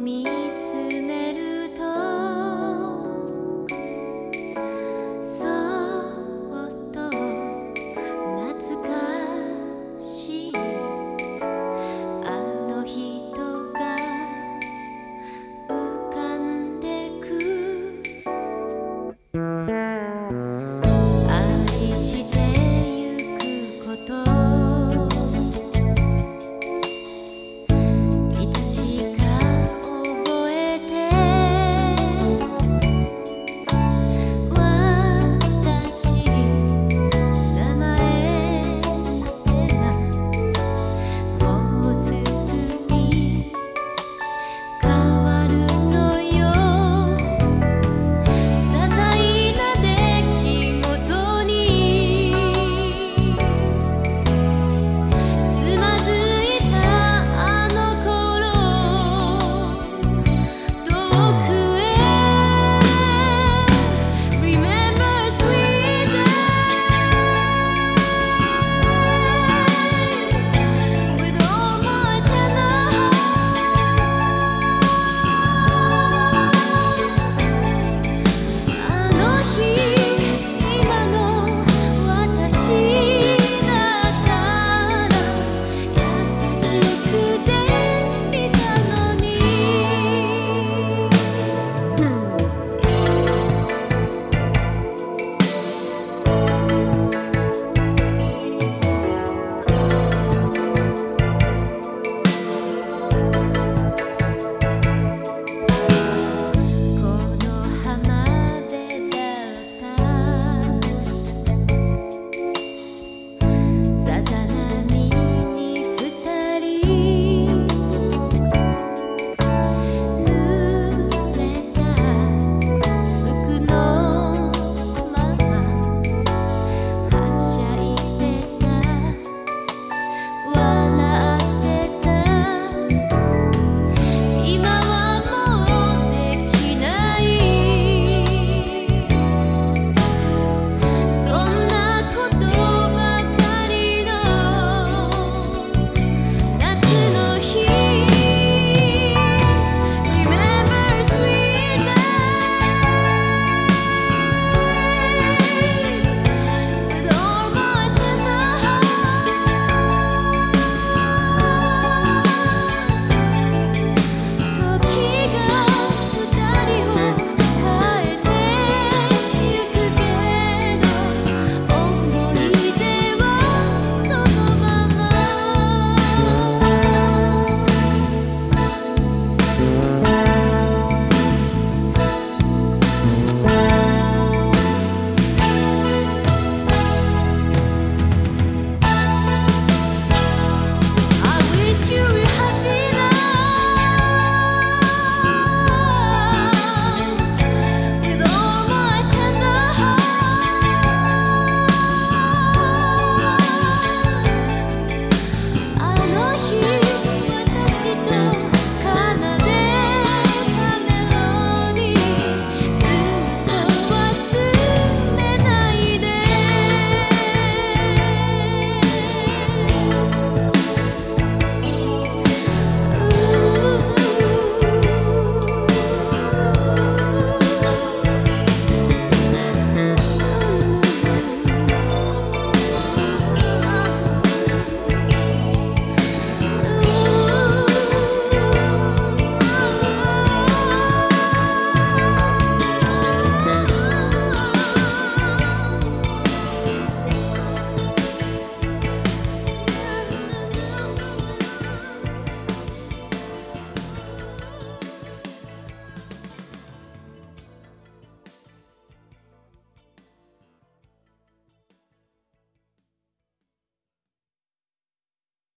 me.